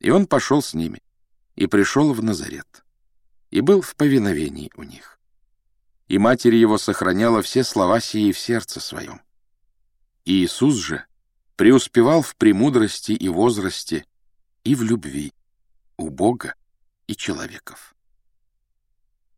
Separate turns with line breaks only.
И он пошел с ними, и пришел в Назарет, и был в повиновении у них. И матерь его сохраняла все слова сии в сердце своем. И Иисус же преуспевал в премудрости и возрасте и в любви у Бога и человеков.